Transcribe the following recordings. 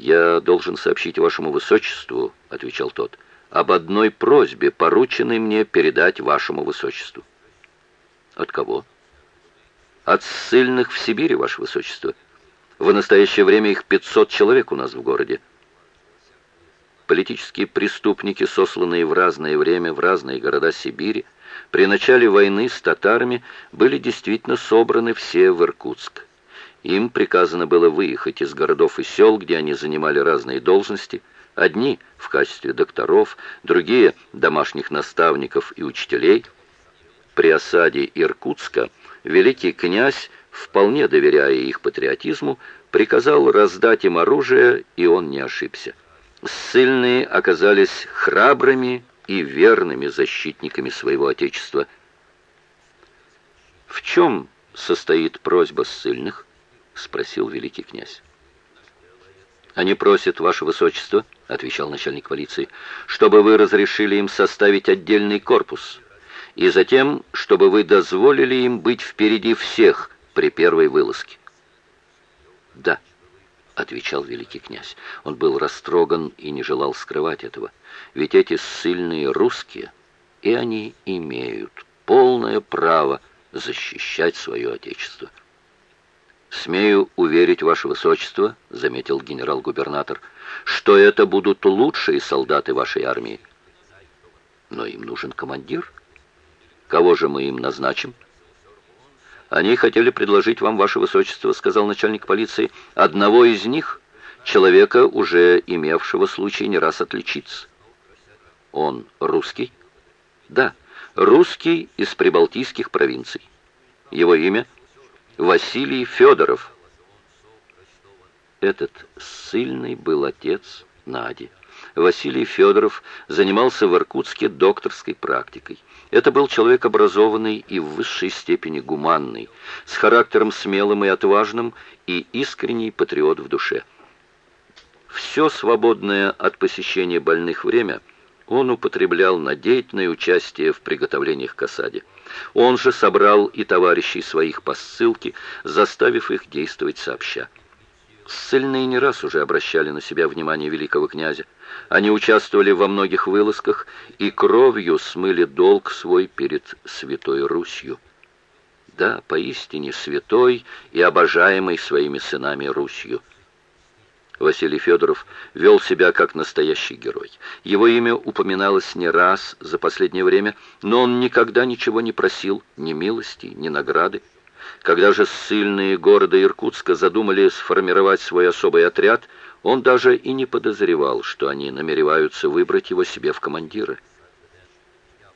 «Я должен сообщить вашему высочеству», — отвечал тот, — «об одной просьбе, порученной мне передать вашему высочеству». «От кого?» «От ссыльных в Сибири, ваше высочество. В настоящее время их 500 человек у нас в городе. Политические преступники, сосланные в разное время в разные города Сибири, при начале войны с татарами были действительно собраны все в Иркутск. Им приказано было выехать из городов и сел, где они занимали разные должности, одни в качестве докторов, другие – домашних наставников и учителей. При осаде Иркутска великий князь, вполне доверяя их патриотизму, приказал раздать им оружие, и он не ошибся. Ссыльные оказались храбрыми и верными защитниками своего Отечества. В чем состоит просьба ссыльных? — спросил великий князь. «Они просят, ваше высочество», — отвечал начальник полиции, «чтобы вы разрешили им составить отдельный корпус, и затем, чтобы вы дозволили им быть впереди всех при первой вылазке». «Да», — отвечал великий князь. Он был растроган и не желал скрывать этого. «Ведь эти ссыльные русские, и они имеют полное право защищать свое отечество». «Смею уверить, Ваше Высочество», — заметил генерал-губернатор, «что это будут лучшие солдаты вашей армии». «Но им нужен командир. Кого же мы им назначим?» «Они хотели предложить вам, Ваше Высочество», — сказал начальник полиции, «одного из них, человека, уже имевшего случай не раз отличиться». «Он русский?» «Да, русский из прибалтийских провинций. Его имя — Василий Федоров. Этот ссыльный был отец Нади. Василий Федоров занимался в Иркутске докторской практикой. Это был человек образованный и в высшей степени гуманный, с характером смелым и отважным и искренний патриот в душе. Все свободное от посещения больных время он употреблял на деятельное участие в приготовлениях к осаде. Он же собрал и товарищей своих по ссылке, заставив их действовать сообща. Ссыльные не раз уже обращали на себя внимание великого князя. Они участвовали во многих вылазках и кровью смыли долг свой перед Святой Русью. Да, поистине святой и обожаемой своими сынами Русью. Василий Федоров вел себя как настоящий герой. Его имя упоминалось не раз за последнее время, но он никогда ничего не просил, ни милости, ни награды. Когда же ссыльные города Иркутска задумали сформировать свой особый отряд, он даже и не подозревал, что они намереваются выбрать его себе в командиры.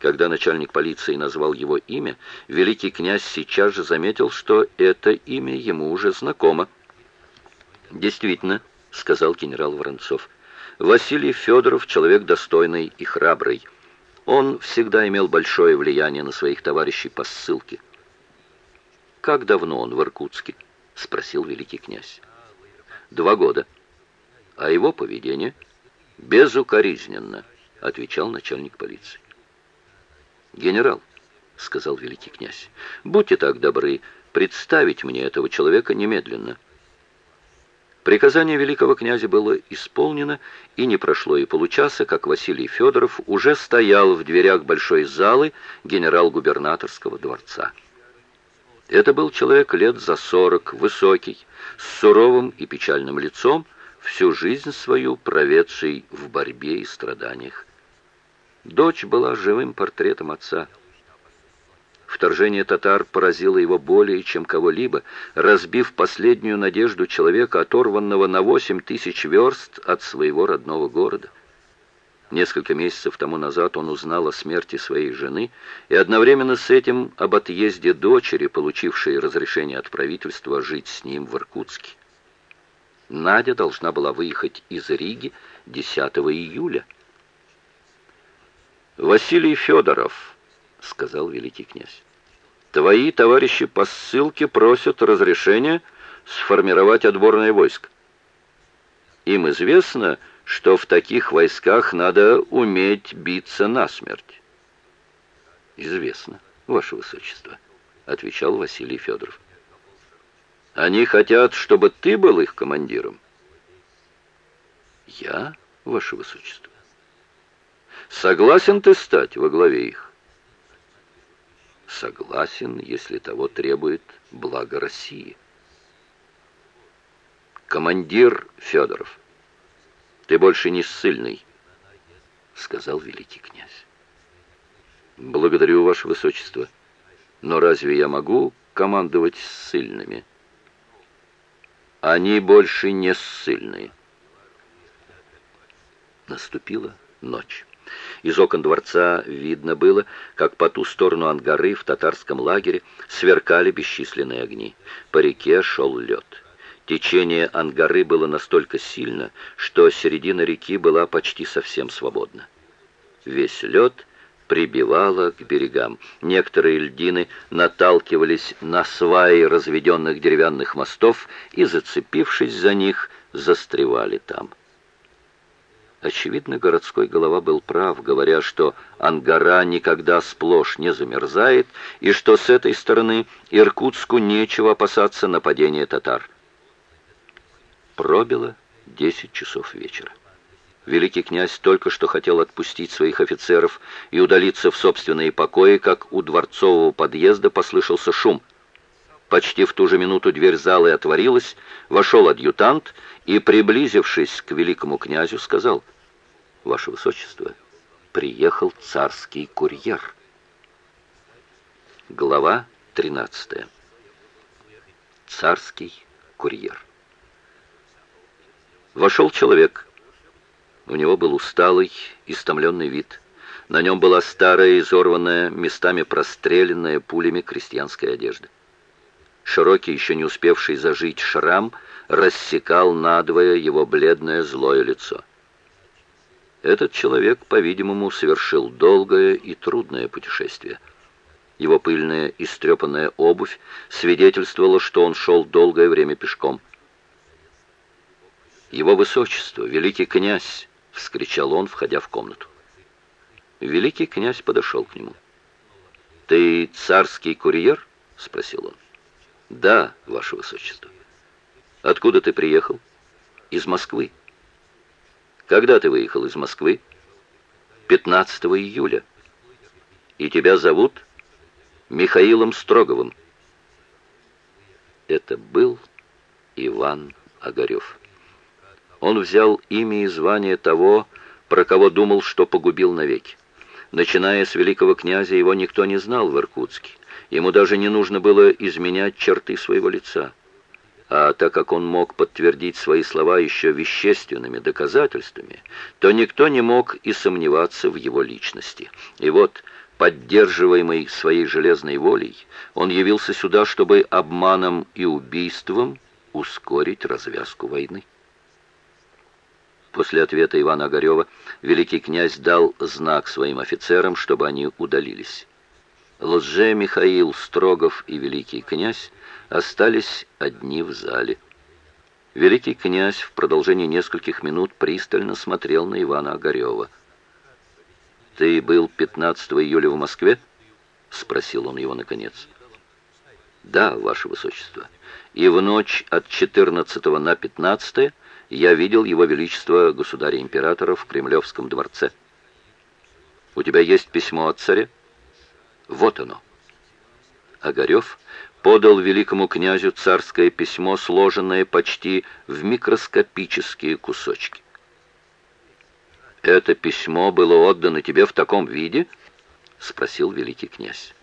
Когда начальник полиции назвал его имя, великий князь сейчас же заметил, что это имя ему уже знакомо. Действительно, — сказал генерал Воронцов. «Василий Федоров — человек достойный и храбрый. Он всегда имел большое влияние на своих товарищей по ссылке». «Как давно он в Иркутске?» — спросил великий князь. «Два года. А его поведение?» «Безукоризненно», — отвечал начальник полиции. «Генерал», — сказал великий князь, — «будьте так добры представить мне этого человека немедленно». Приказание великого князя было исполнено, и не прошло и получаса, как Василий Федоров уже стоял в дверях большой залы генерал-губернаторского дворца. Это был человек лет за сорок, высокий, с суровым и печальным лицом, всю жизнь свою проведший в борьбе и страданиях. Дочь была живым портретом отца. Вторжение татар поразило его более, чем кого-либо, разбив последнюю надежду человека, оторванного на восемь тысяч верст от своего родного города. Несколько месяцев тому назад он узнал о смерти своей жены и одновременно с этим об отъезде дочери, получившей разрешение от правительства жить с ним в Иркутске. Надя должна была выехать из Риги 10 июля. «Василий Федоров», — сказал великий князь. «Твои товарищи по ссылке просят разрешения сформировать отборное войско. Им известно, что в таких войсках надо уметь биться насмерть». «Известно, Ваше Высочество», — отвечал Василий Федоров. «Они хотят, чтобы ты был их командиром». Я, ваше высочество. Согласен ты стать во главе их? Согласен, если того требует благо России. Командир Федоров, ты больше не ссыльный, сказал великий князь. Благодарю, ваше высочество. Но разве я могу командовать ссыльными? Они больше не ссыльные. Наступила ночь. Из окон дворца видно было, как по ту сторону Ангары в татарском лагере сверкали бесчисленные огни. По реке шел лед. Течение Ангары было настолько сильно, что середина реки была почти совсем свободна. Весь лед прибивало к берегам. Некоторые льдины наталкивались на сваи разведенных деревянных мостов и, зацепившись за них, застревали там. Очевидно, городской голова был прав, говоря, что Ангара никогда сплошь не замерзает, и что с этой стороны Иркутску нечего опасаться нападения татар. Пробило десять часов вечера. Великий князь только что хотел отпустить своих офицеров и удалиться в собственные покои, как у дворцового подъезда послышался шум. Почти в ту же минуту дверь зала отворилась, вошел адъютант и, приблизившись к великому князю, сказал, «Ваше Высочество, приехал царский курьер». Глава 13. Царский курьер. Вошел человек. У него был усталый, истомленный вид. На нем была старая, изорванная, местами простреленная пулями крестьянская одежда. Широкий, еще не успевший зажить шрам — рассекал надвое его бледное злое лицо. Этот человек, по-видимому, совершил долгое и трудное путешествие. Его пыльная и стрепанная обувь свидетельствовала, что он шел долгое время пешком. «Его высочество, великий князь!» — вскричал он, входя в комнату. Великий князь подошел к нему. «Ты царский курьер?» — спросил он. «Да, ваше высочество». Откуда ты приехал? Из Москвы. Когда ты выехал из Москвы? 15 июля. И тебя зовут Михаилом Строговым. Это был Иван Огарев. Он взял имя и звание того, про кого думал, что погубил навеки. Начиная с великого князя, его никто не знал в Иркутске. Ему даже не нужно было изменять черты своего лица а так как он мог подтвердить свои слова еще вещественными доказательствами, то никто не мог и сомневаться в его личности. И вот, поддерживаемый своей железной волей, он явился сюда, чтобы обманом и убийством ускорить развязку войны. После ответа Ивана Огарева великий князь дал знак своим офицерам, чтобы они удалились. Лже-Михаил Строгов и великий князь остались одни в зале. Великий князь в продолжении нескольких минут пристально смотрел на Ивана Огарева. «Ты был 15 июля в Москве?» — спросил он его наконец. «Да, ваше высочество. И в ночь от 14 на 15 я видел его величество государя-императора в Кремлевском дворце. У тебя есть письмо от царя?» Вот оно. Огарев подал великому князю царское письмо, сложенное почти в микроскопические кусочки. «Это письмо было отдано тебе в таком виде?» — спросил великий князь.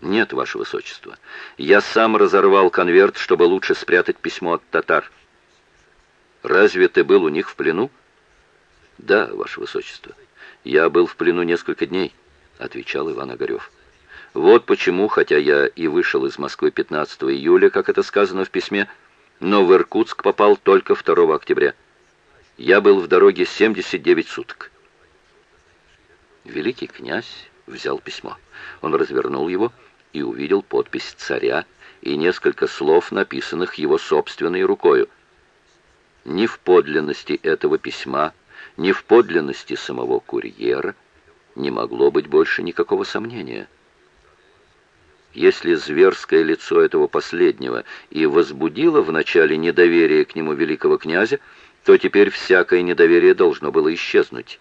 «Нет, ваше высочество. Я сам разорвал конверт, чтобы лучше спрятать письмо от татар». «Разве ты был у них в плену?» «Да, ваше высочество. Я был в плену несколько дней» отвечал Иван Огарев. Вот почему, хотя я и вышел из Москвы 15 июля, как это сказано в письме, но в Иркутск попал только 2 октября. Я был в дороге 79 суток. Великий князь взял письмо. Он развернул его и увидел подпись царя и несколько слов, написанных его собственной рукою. Ни в подлинности этого письма, ни в подлинности самого курьера не могло быть больше никакого сомнения. Если зверское лицо этого последнего и возбудило вначале недоверие к нему великого князя, то теперь всякое недоверие должно было исчезнуть.